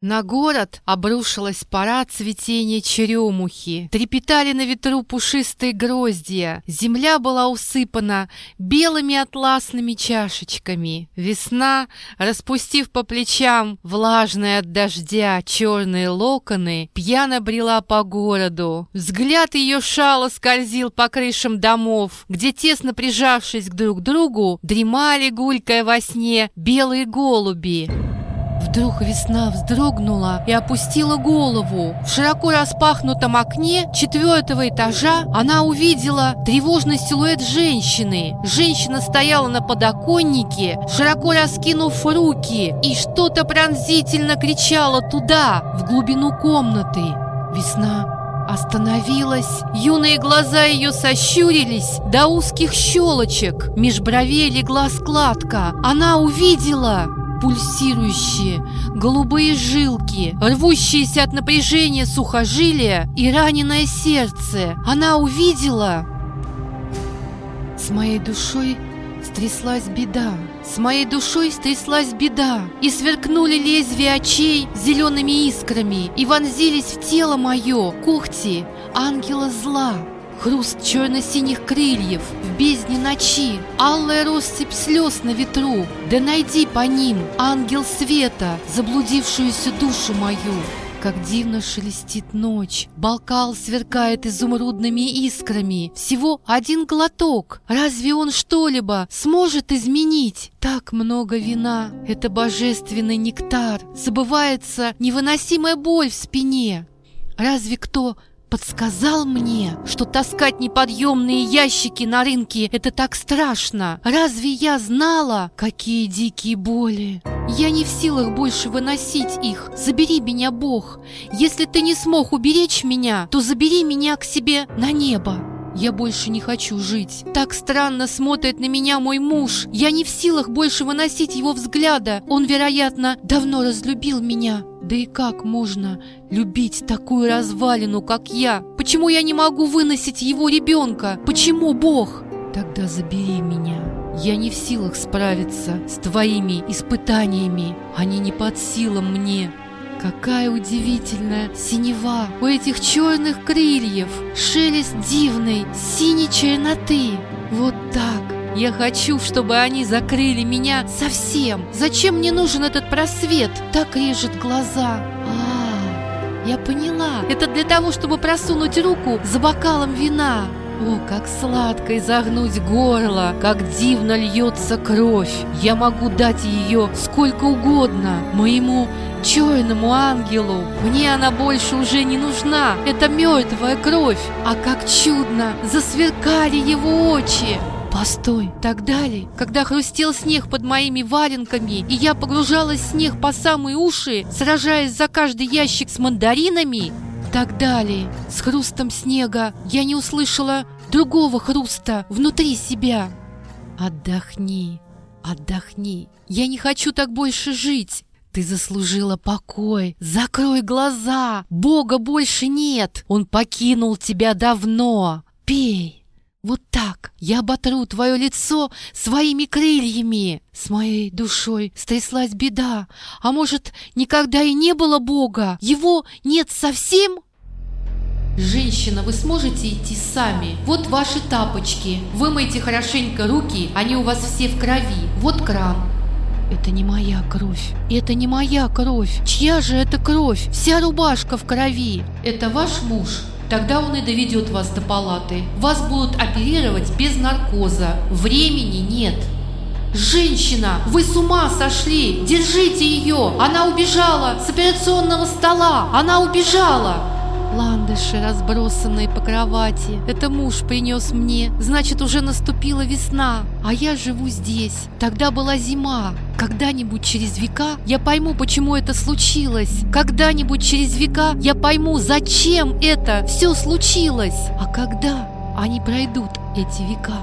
На город обрушилась пора цветения черемухи. Трепетали на ветру пушистые гроздья. Земля была усыпана белыми атласными чашечками. Весна, распустив по плечам влажные от дождя черные локоны, пьяно брела по городу. Взгляд ее шало скользил по крышам домов, где, тесно прижавшись друг к другу, дремали, гулькая во сне, белые голуби. Вдруг весна вздрогнула и опустила голову. В широко распахнутом окне четвертого этажа она увидела тревожный силуэт женщины. Женщина стояла на подоконнике, широко раскинув руки, и что-то пронзительно кричала туда, в глубину комнаты. Весна остановилась. Юные глаза ее сощурились до узких щелочек. Меж бровей легла складка. Она увидела пульсирующие голубые жилки, рвущиеся от напряжения сухожилия и раненое сердце. Она увидела... С моей душой стряслась беда. С моей душой стряслась беда, и сверкнули лезвия очей зелеными искрами, и вонзились в тело мое когти ангела зла. Хруст черно-синих крыльев в бездне ночи, Алая россыпь слез на ветру, Да найди по ним, ангел света, Заблудившуюся душу мою. Как дивно шелестит ночь, Балкал сверкает изумрудными искрами. Всего один глоток. Разве он что-либо сможет изменить? Так много вина. Это божественный нектар. Забывается невыносимая боль в спине. Разве кто подсказал мне, что таскать неподъемные ящики на рынке – это так страшно. Разве я знала, какие дикие боли? Я не в силах больше выносить их. Забери меня, Бог. Если ты не смог уберечь меня, то забери меня к себе на небо. Я больше не хочу жить. Так странно смотрит на меня мой муж. Я не в силах больше выносить его взгляда. Он, вероятно, давно разлюбил меня. Да и как можно любить такую развалину, как я? Почему я не могу выносить его ребенка? Почему Бог? Тогда забери меня. Я не в силах справиться с твоими испытаниями. Они не под силам мне. Какая удивительная синева у этих черных крыльев, шелест дивной синей черноты. Вот так. Я хочу, чтобы они закрыли меня совсем. Зачем мне нужен этот просвет? Так режет глаза. А, я поняла. Это для того, чтобы просунуть руку за бокалом вина. О, как сладко изогнуть горло, как дивно льется кровь. Я могу дать ее сколько угодно моему черному ангелу. Мне она больше уже не нужна. Это мертвая кровь. А как чудно засверкали его очи. Постой, так далее, когда хрустел снег под моими валенками, и я погружалась в снег по самые уши, сражаясь за каждый ящик с мандаринами, так далее, с хрустом снега я не услышала другого хруста внутри себя. Отдохни, отдохни, я не хочу так больше жить. Ты заслужила покой. Закрой глаза. Бога больше нет. Он покинул тебя давно. Пей. Вот так я оботру твое лицо своими крыльями. С моей душой стряслась беда. А может, никогда и не было Бога? Его нет совсем? Женщина, вы сможете идти сами? Вот ваши тапочки. Вымойте хорошенько руки, они у вас все в крови. Вот кран. Это не моя кровь. Это не моя кровь. Чья же это кровь? Вся рубашка в крови. Это ваш муж? Тогда он и доведет вас до палаты. Вас будут оперировать без наркоза. Времени нет. «Женщина, вы с ума сошли! Держите ее! Она убежала с операционного стола! Она убежала!» Ландыши, разбросанные по кровати. Это муж принес мне. Значит, уже наступила весна. А я живу здесь. Тогда была зима. Когда-нибудь через века я пойму, почему это случилось. Когда-нибудь через века я пойму, зачем это все случилось. А когда они пройдут, эти века?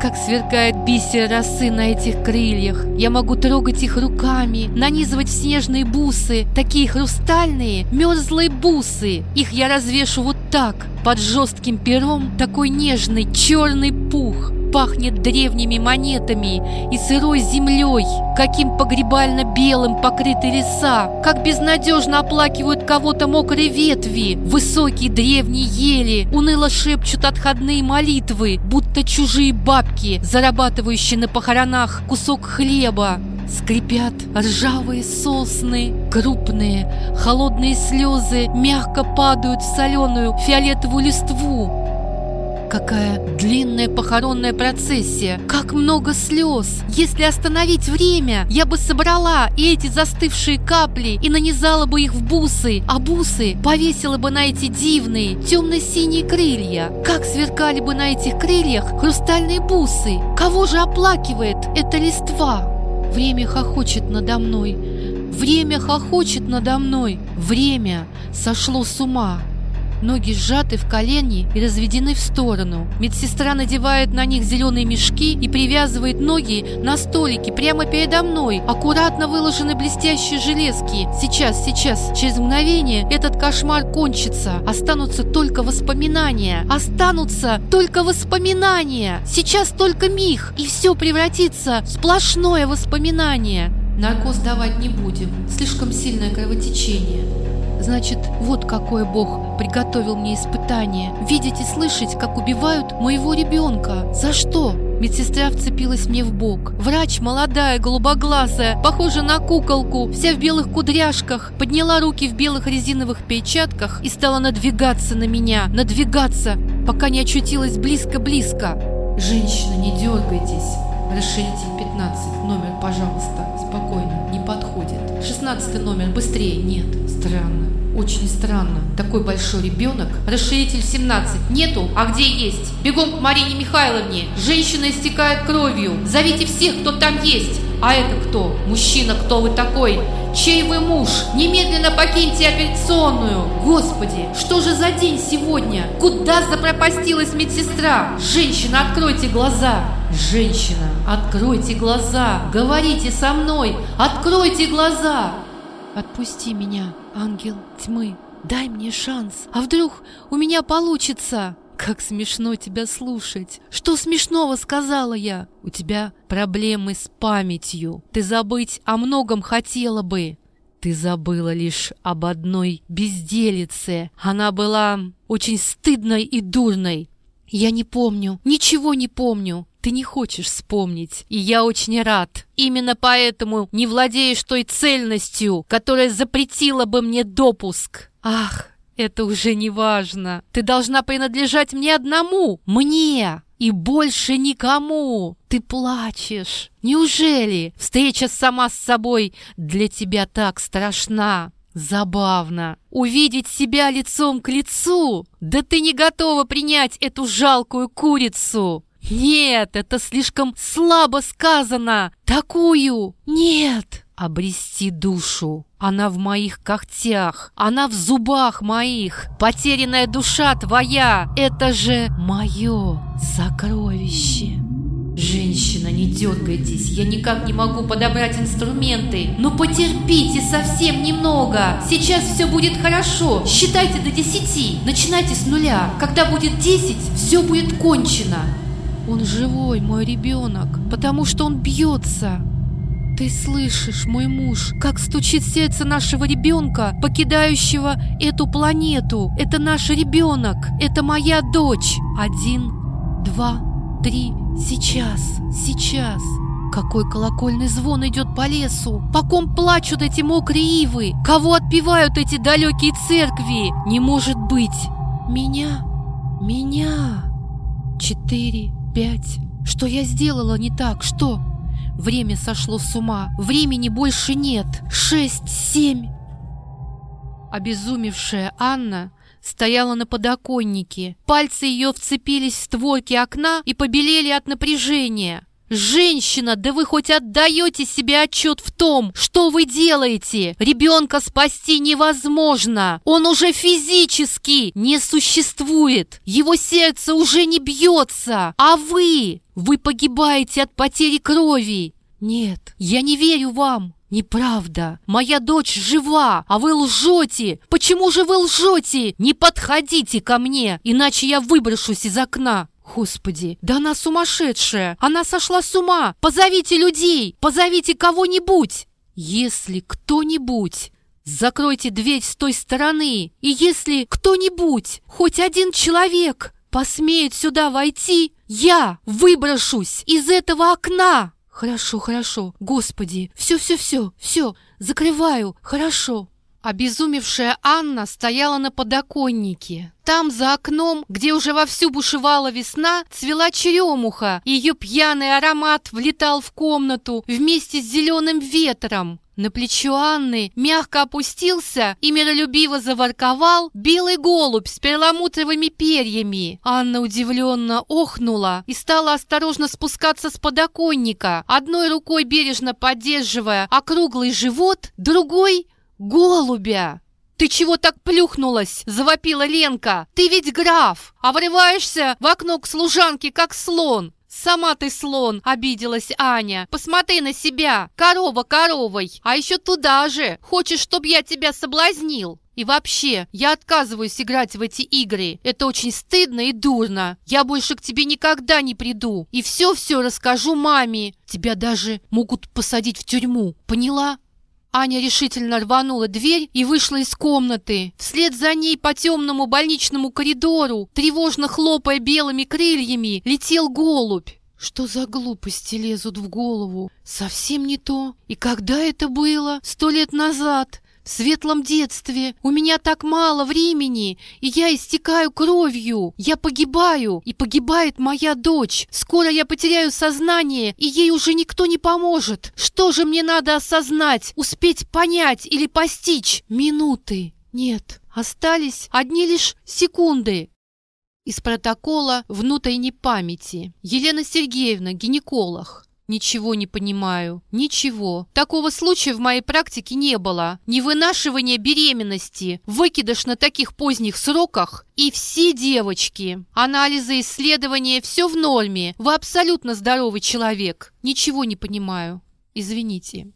Как сверкает бисер росы на этих крыльях. Я могу трогать их руками, нанизывать в снежные бусы, такие хрустальные, мерзлые бусы. Их я развешу вот так, под жестким пером, такой нежный черный пух. Пахнет древними монетами и сырой землей, каким погребально-белым покрыты леса, как безнадежно оплакивают кого-то мокрые ветви, высокие древние ели, уныло шепчут отходные молитвы, будто чужие бабки, зарабатывающие на похоронах кусок хлеба. Скрипят ржавые сосны, крупные, холодные слезы мягко падают в соленую фиолетовую листву. Какая длинная похоронная процессия! Как много слез! Если остановить время, я бы собрала и эти застывшие капли и нанизала бы их в бусы, а бусы повесила бы на эти дивные темно-синие крылья. Как сверкали бы на этих крыльях хрустальные бусы! Кого же оплакивает эта листва? Время хохочет надо мной. Время хохочет надо мной. Время сошло с ума. Ноги сжаты в колени и разведены в сторону. Медсестра надевает на них зеленые мешки и привязывает ноги на столике прямо передо мной. Аккуратно выложены блестящие железки. Сейчас, сейчас, через мгновение этот кошмар кончится. Останутся только воспоминания. Останутся только воспоминания. Сейчас только миг, и все превратится в сплошное воспоминание. Наркоз давать не будем. Слишком сильное кровотечение. Значит, вот какой Бог приготовил мне испытание. Видеть и слышать, как убивают моего ребенка. За что? Медсестра вцепилась мне в бок. Врач, молодая, голубоглазая, похожа на куколку, вся в белых кудряшках, подняла руки в белых резиновых перчатках и стала надвигаться на меня, надвигаться, пока не очутилась близко-близко. «Женщина, не дергайтесь!» Расширитель 15, номер, пожалуйста, спокойно, не подходит. 16 номер, быстрее, нет, странно. Очень странно. Такой большой ребенок. Расширитель 17. Нету? А где есть? Бегом к Марине Михайловне. Женщина истекает кровью. Зовите всех, кто там есть. А это кто? Мужчина, кто вы такой? Чей вы муж? Немедленно покиньте операционную! Господи, что же за день сегодня? Куда запропастилась медсестра? Женщина, откройте глаза! Женщина, откройте глаза! Говорите со мной! Откройте глаза! Отпусти меня, ангел тьмы. Дай мне шанс. А вдруг у меня получится? Как смешно тебя слушать. Что смешного сказала я? У тебя проблемы с памятью. Ты забыть о многом хотела бы. Ты забыла лишь об одной безделице. Она была очень стыдной и дурной. Я не помню, ничего не помню. Ты не хочешь вспомнить, и я очень рад. Именно поэтому не владеешь той цельностью, которая запретила бы мне допуск. Ах, это уже не важно. Ты должна принадлежать мне одному, мне, и больше никому. Ты плачешь. Неужели встреча сама с собой для тебя так страшна? Забавно. Увидеть себя лицом к лицу? Да ты не готова принять эту жалкую курицу. Нет, это слишком слабо сказано. Такую нет. Обрести душу. Она в моих когтях, она в зубах моих. Потерянная душа твоя, это же мое сокровище. «Женщина, не дергайтесь, я никак не могу подобрать инструменты. Ну потерпите совсем немного. Сейчас все будет хорошо. Считайте до десяти. Начинайте с нуля. Когда будет десять, все будет кончено». Он живой, мой ребенок, потому что он бьется. Ты слышишь, мой муж, как стучит сердце нашего ребенка, покидающего эту планету. Это наш ребенок, это моя дочь. Один, два, три, сейчас, сейчас. Какой колокольный звон идет по лесу! По ком плачут эти мокрые ивы? Кого отпевают эти далекие церкви? Не может быть! Меня? Меня? Четыре, пять. Что я сделала не так? Что? Время сошло с ума. Времени больше нет. Шесть, семь. Обезумевшая Анна стояла на подоконнике. Пальцы ее вцепились в створки окна и побелели от напряжения. «Женщина, да вы хоть отдаете себе отчет в том, что вы делаете? Ребенка спасти невозможно. Он уже физически не существует. Его сердце уже не бьется. А вы? Вы погибаете от потери крови. Нет, я не верю вам. «Неправда! Моя дочь жива, а вы лжете! Почему же вы лжете? Не подходите ко мне, иначе я выброшусь из окна!» Господи, да она сумасшедшая! Она сошла с ума! Позовите людей! Позовите кого-нибудь! Если кто-нибудь Закройте дверь с той стороны, и если кто-нибудь, хоть один человек, посмеет сюда войти, я выброшусь из этого окна. Хорошо, хорошо, Господи, все-все-все, все, закрываю, хорошо. Обезумевшая Анна стояла на подоконнике. Там, за окном, где уже вовсю бушевала весна, цвела черемуха, и ее пьяный аромат влетал в комнату вместе с зеленым ветром. На плечо Анны мягко опустился и миролюбиво заворковал белый голубь с перламутровыми перьями. Анна удивленно охнула и стала осторожно спускаться с подоконника, одной рукой бережно поддерживая округлый живот, другой — голубя. «Ты чего так плюхнулась?» – завопила Ленка. «Ты ведь граф, а врываешься в окно к служанке, как слон. «Сама ты слон!» – обиделась Аня. «Посмотри на себя! Корова коровой! А еще туда же! Хочешь, чтоб я тебя соблазнил?» И вообще, я отказываюсь играть в эти игры. Это очень стыдно и дурно. Я больше к тебе никогда не приду. И все-все расскажу маме. Тебя даже могут посадить в тюрьму. Поняла? Аня решительно рванула дверь и вышла из комнаты. Вслед за ней по темному больничному коридору, тревожно хлопая белыми крыльями, летел голубь. Что за глупости лезут в голову? Совсем не то. И когда это было? Сто лет назад светлом детстве. У меня так мало времени, и я истекаю кровью. Я погибаю, и погибает моя дочь. Скоро я потеряю сознание, и ей уже никто не поможет. Что же мне надо осознать, успеть понять или постичь? Минуты. Нет, остались одни лишь секунды. Из протокола внутренней памяти. Елена Сергеевна, гинеколог. Ничего не понимаю. Ничего. Такого случая в моей практике не было. Не вынашивание беременности, выкидыш на таких поздних сроках и все девочки. Анализы, исследования, все в норме. Вы абсолютно здоровый человек. Ничего не понимаю. Извините.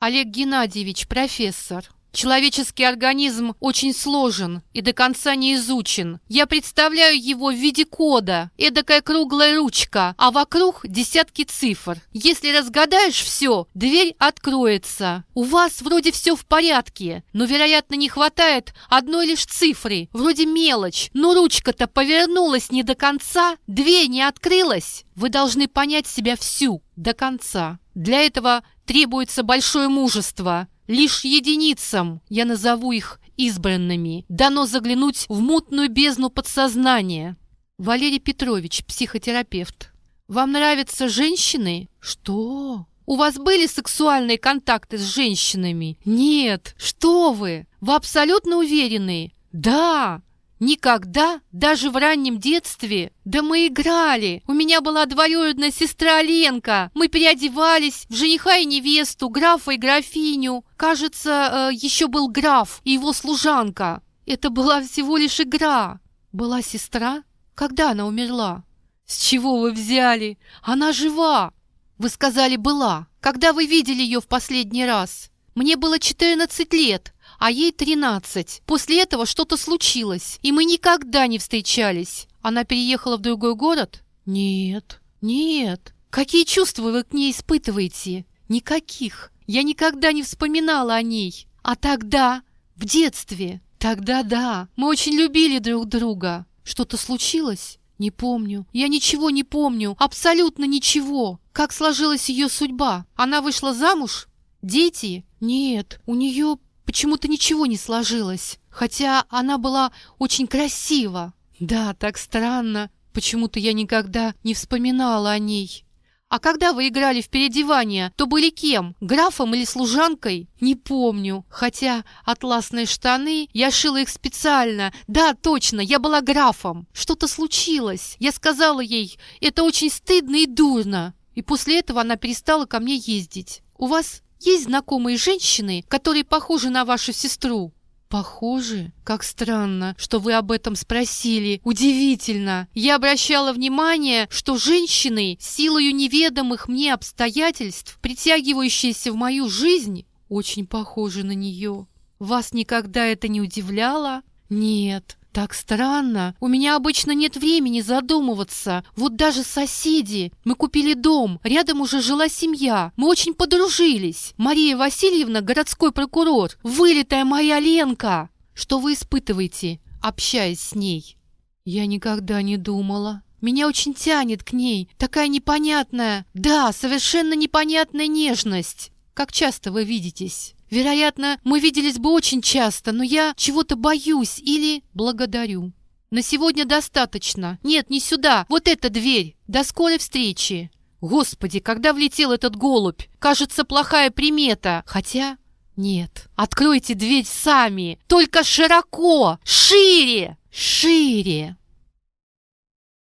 Олег Геннадьевич, профессор. Человеческий организм очень сложен и до конца не изучен. Я представляю его в виде кода, эдакая круглая ручка, а вокруг десятки цифр. Если разгадаешь все, дверь откроется. У вас вроде все в порядке, но, вероятно, не хватает одной лишь цифры, вроде мелочь. Но ручка-то повернулась не до конца, дверь не открылась. Вы должны понять себя всю, до конца. Для этого требуется большое мужество. Лишь единицам, я назову их избранными, дано заглянуть в мутную бездну подсознания. Валерий Петрович, психотерапевт. Вам нравятся женщины? Что? У вас были сексуальные контакты с женщинами? Нет. Что вы? Вы абсолютно уверены? Да. Никогда, даже в раннем детстве. Да мы играли. У меня была двоюродная сестра Ленка. Мы переодевались в жениха и невесту, графа и графиню. Кажется, э, еще был граф и его служанка. Это была всего лишь игра. Была сестра? Когда она умерла? С чего вы взяли? Она жива. Вы сказали «была». Когда вы видели ее в последний раз? Мне было 14 лет а ей тринадцать. После этого что-то случилось, и мы никогда не встречались. Она переехала в другой город? Нет, нет. Какие чувства вы к ней испытываете? Никаких. Я никогда не вспоминала о ней. А тогда, в детстве, тогда да, мы очень любили друг друга. Что-то случилось? Не помню. Я ничего не помню. Абсолютно ничего. Как сложилась ее судьба? Она вышла замуж? Дети? Нет, у нее почему-то ничего не сложилось, хотя она была очень красива. Да, так странно, почему-то я никогда не вспоминала о ней. А когда вы играли в переодевание, то были кем? Графом или служанкой? Не помню. Хотя атласные штаны, я шила их специально. Да, точно, я была графом. Что-то случилось. Я сказала ей, это очень стыдно и дурно. И после этого она перестала ко мне ездить. У вас есть знакомые женщины, которые похожи на вашу сестру?» «Похожи? Как странно, что вы об этом спросили. Удивительно. Я обращала внимание, что женщины, силою неведомых мне обстоятельств, притягивающиеся в мою жизнь, очень похожи на нее. Вас никогда это не удивляло?» «Нет, Так странно. У меня обычно нет времени задумываться. Вот даже соседи. Мы купили дом. Рядом уже жила семья. Мы очень подружились. Мария Васильевна, городской прокурор. Вылитая моя Ленка. Что вы испытываете, общаясь с ней? Я никогда не думала. Меня очень тянет к ней. Такая непонятная. Да, совершенно непонятная нежность. Как часто вы видитесь? Вероятно, мы виделись бы очень часто, но я чего-то боюсь или благодарю. На сегодня достаточно. Нет, не сюда. Вот эта дверь. До скорой встречи. Господи, когда влетел этот голубь? Кажется, плохая примета. Хотя... Нет. Откройте дверь сами. Только широко. Шире. Шире.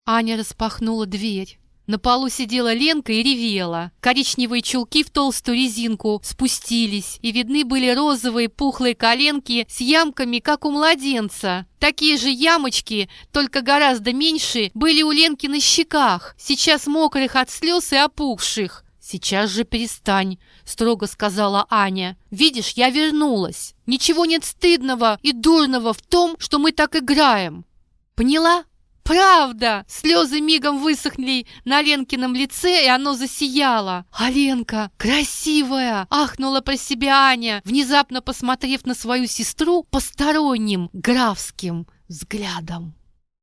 Аня распахнула дверь. На полу сидела Ленка и ревела. Коричневые чулки в толстую резинку спустились, и видны были розовые пухлые коленки с ямками, как у младенца. Такие же ямочки, только гораздо меньше, были у Ленки на щеках, сейчас мокрых от слез и опухших. «Сейчас же перестань», — строго сказала Аня. «Видишь, я вернулась. Ничего нет стыдного и дурного в том, что мы так играем. Поняла?» «Правда!» Слезы мигом высохли на Ленкином лице, и оно засияло. «А Ленка красивая!» Ахнула про себя Аня, внезапно посмотрев на свою сестру посторонним графским взглядом.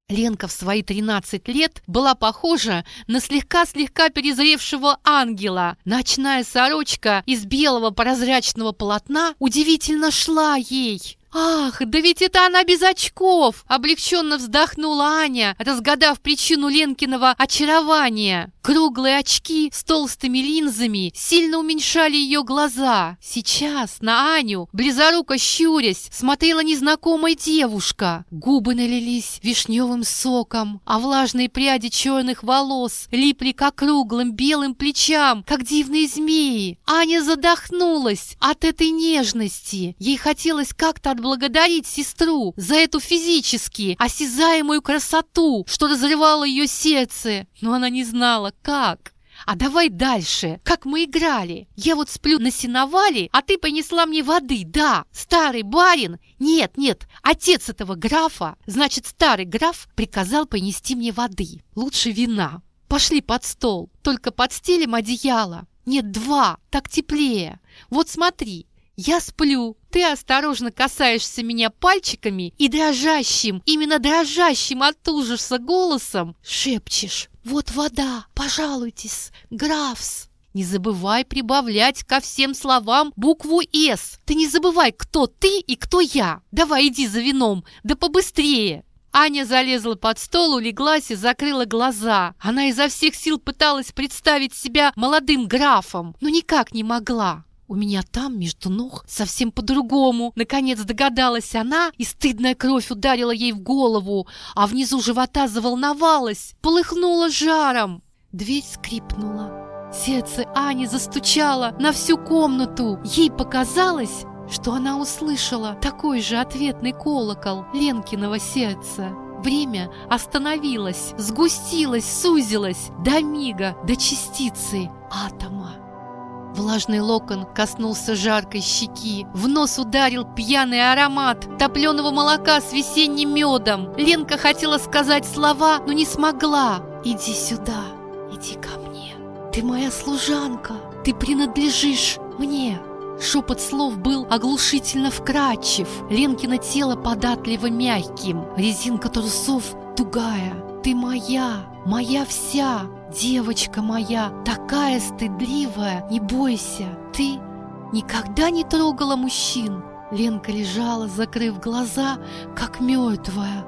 Ленка в свои 13 лет была похожа на слегка-слегка перезревшего ангела. Ночная сорочка из белого прозрачного полотна удивительно шла ей. «Ах, да ведь это она без очков!» — облегченно вздохнула Аня, разгадав причину Ленкиного очарования. Круглые очки с толстыми линзами сильно уменьшали ее глаза. Сейчас на Аню, близоруко щурясь, смотрела незнакомая девушка. Губы налились вишневым соком, а влажные пряди черных волос липли к округлым белым плечам, как дивные змеи. Аня задохнулась от этой нежности. Ей хотелось как-то от отблагодарить сестру за эту физически осязаемую красоту, что разрывало ее сердце, но она не знала, как. А давай дальше, как мы играли. Я вот сплю на сеновале, а ты понесла мне воды, да. Старый барин, нет, нет, отец этого графа, значит, старый граф приказал понести мне воды. Лучше вина. Пошли под стол, только подстелим одеяло. Нет, два, так теплее. Вот смотри, я сплю, ты осторожно касаешься меня пальчиками и дрожащим, именно дрожащим от ужаса голосом шепчешь «Вот вода, пожалуйтесь, графс». Не забывай прибавлять ко всем словам букву «С». Ты не забывай, кто ты и кто я. Давай иди за вином, да побыстрее. Аня залезла под стол, улеглась и закрыла глаза. Она изо всех сил пыталась представить себя молодым графом, но никак не могла. У меня там, между ног, совсем по-другому. Наконец догадалась она, и стыдная кровь ударила ей в голову, а внизу живота заволновалась, полыхнула жаром. Дверь скрипнула. Сердце Ани застучало на всю комнату. Ей показалось, что она услышала такой же ответный колокол Ленкиного сердца. Время остановилось, сгустилось, сузилось до мига, до частицы атома. Влажный локон коснулся жаркой щеки. В нос ударил пьяный аромат топленого молока с весенним медом. Ленка хотела сказать слова, но не смогла. «Иди сюда, иди ко мне. Ты моя служанка, ты принадлежишь мне». Шепот слов был оглушительно вкрадчив. Ленкино тело податливо мягким. Резинка трусов тугая. «Ты моя, моя вся, девочка моя, такая стыдливая, не бойся, ты никогда не трогала мужчин. Ленка лежала, закрыв глаза, как мертвая.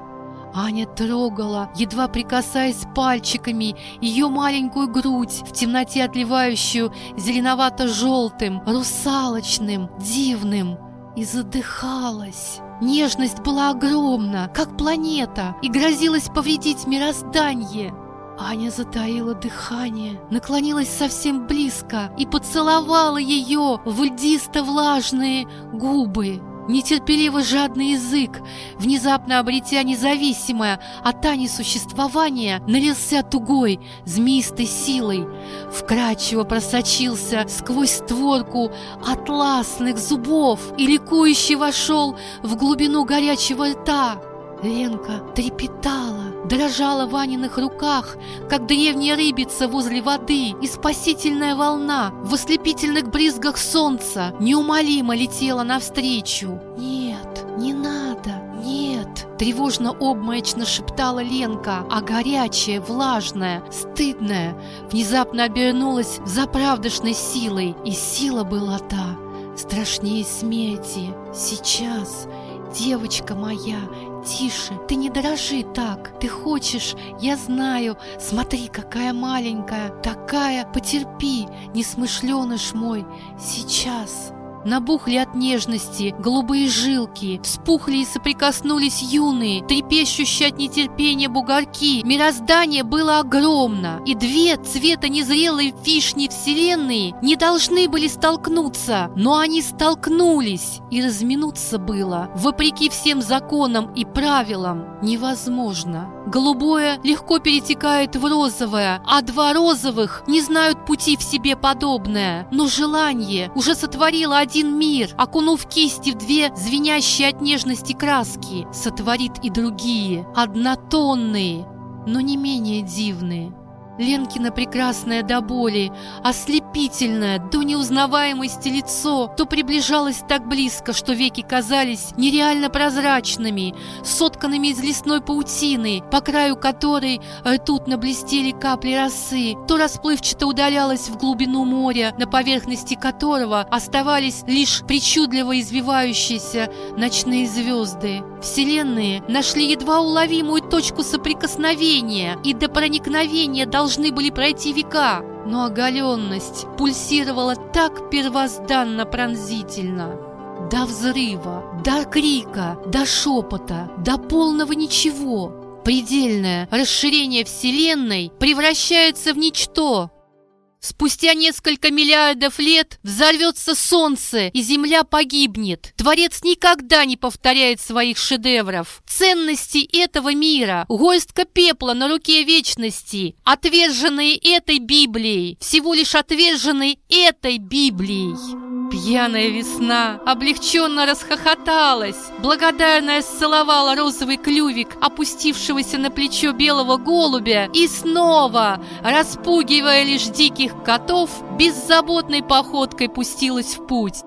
Аня трогала, едва прикасаясь пальчиками, ее маленькую грудь, в темноте отливающую зеленовато-желтым, русалочным, дивным, и задыхалась. Нежность была огромна, как планета, и грозилась повредить мироздание. Аня затаила дыхание, наклонилась совсем близко и поцеловала ее в льдисто-влажные губы. Нетерпеливо жадный язык, внезапно обретя независимое от Ани существование, налился тугой, змеистой силой, вкрадчиво просочился сквозь створку атласных зубов и ликующе вошел в глубину горячего рта. Ленка трепетала, дрожала в Ваниных руках, как древняя рыбица возле воды, и спасительная волна в ослепительных брызгах солнца неумолимо летела навстречу. «Нет, не надо, нет!» Тревожно-обмаячно шептала Ленка, а горячая, влажная, стыдная внезапно обернулась заправдошной силой, и сила была та, страшнее смерти. Сейчас, девочка моя, тише, ты не дрожи так. Ты хочешь, я знаю. Смотри, какая маленькая, такая, потерпи, несмышленыш мой. Сейчас. Набухли от нежности голубые жилки, вспухли и соприкоснулись юные, трепещущие от нетерпения бугорки. Мироздание было огромно, и две цвета незрелой вишни вселенной не должны были столкнуться, но они столкнулись, и разминуться было, вопреки всем законам и правилам, невозможно. Голубое легко перетекает в розовое, а два розовых не знают пути в себе подобное. Но желание уже сотворило один мир, окунув кисти в две звенящие от нежности краски, сотворит и другие, однотонные, но не менее дивные. Ленкина прекрасное до боли, ослепительное, до неузнаваемости лицо то приближалось так близко, что веки казались нереально прозрачными, сотканными из лесной паутины, по краю которой ртутно блестели капли росы, то расплывчато удалялось в глубину моря, на поверхности которого оставались лишь причудливо извивающиеся ночные звезды. Вселенные нашли едва уловимую точку соприкосновения, и до проникновения должны были пройти века. Но оголенность пульсировала так первозданно пронзительно. До взрыва, до крика, до шепота, до полного ничего. Предельное расширение Вселенной превращается в ничто, Спустя несколько миллиардов лет взорвется солнце, и Земля погибнет. Творец никогда не повторяет своих шедевров. Ценности этого мира, горстка пепла на руке вечности, отверженные этой Библией, всего лишь отверженные этой Библией. Пьяная весна облегченно расхохоталась, благодарная сцеловала розовый клювик опустившегося на плечо белого голубя и снова, распугивая лишь диких котов, беззаботной походкой пустилась в путь.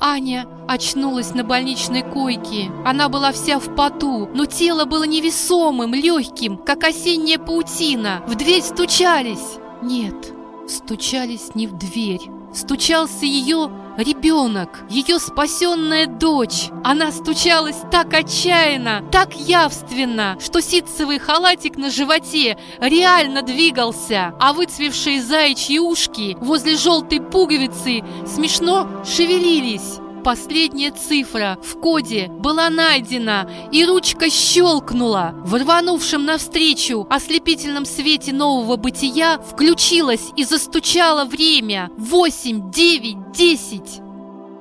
Аня очнулась на больничной койке. Она была вся в поту, но тело было невесомым, легким, как осенняя паутина. В дверь стучались. Нет, стучались не в дверь стучался ее ребенок, ее спасенная дочь. Она стучалась так отчаянно, так явственно, что ситцевый халатик на животе реально двигался, а выцвевшие заячьи ушки возле желтой пуговицы смешно шевелились. Последняя цифра в коде была найдена, и ручка щелкнула. В рванувшем навстречу ослепительном свете нового бытия включилось и застучало время. Восемь, девять, десять.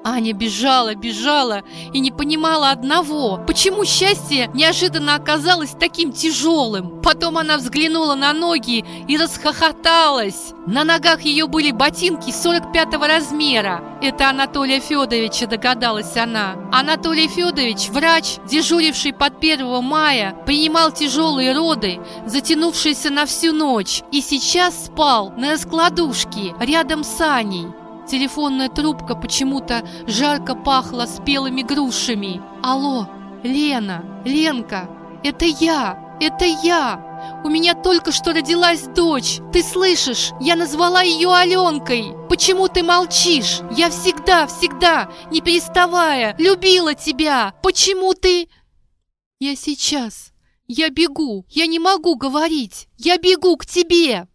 Аня бежала, бежала и не понимала одного, почему счастье неожиданно оказалось таким тяжелым. Потом она взглянула на ноги и расхохоталась. На ногах ее были ботинки 45 размера. Это Анатолия Федоровича, догадалась она. Анатолий Федорович, врач, дежуривший под 1 мая, принимал тяжелые роды, затянувшиеся на всю ночь, и сейчас спал на раскладушке рядом с Аней. Телефонная трубка почему-то жарко пахла спелыми грушами. «Алло, Лена, Ленка, это я, это я! У меня только что родилась дочь. Ты слышишь? Я назвала ее Аленкой. Почему ты молчишь? Я всегда, всегда, не переставая, любила тебя. Почему ты...» «Я сейчас. Я бегу. Я не могу говорить. Я бегу к тебе!»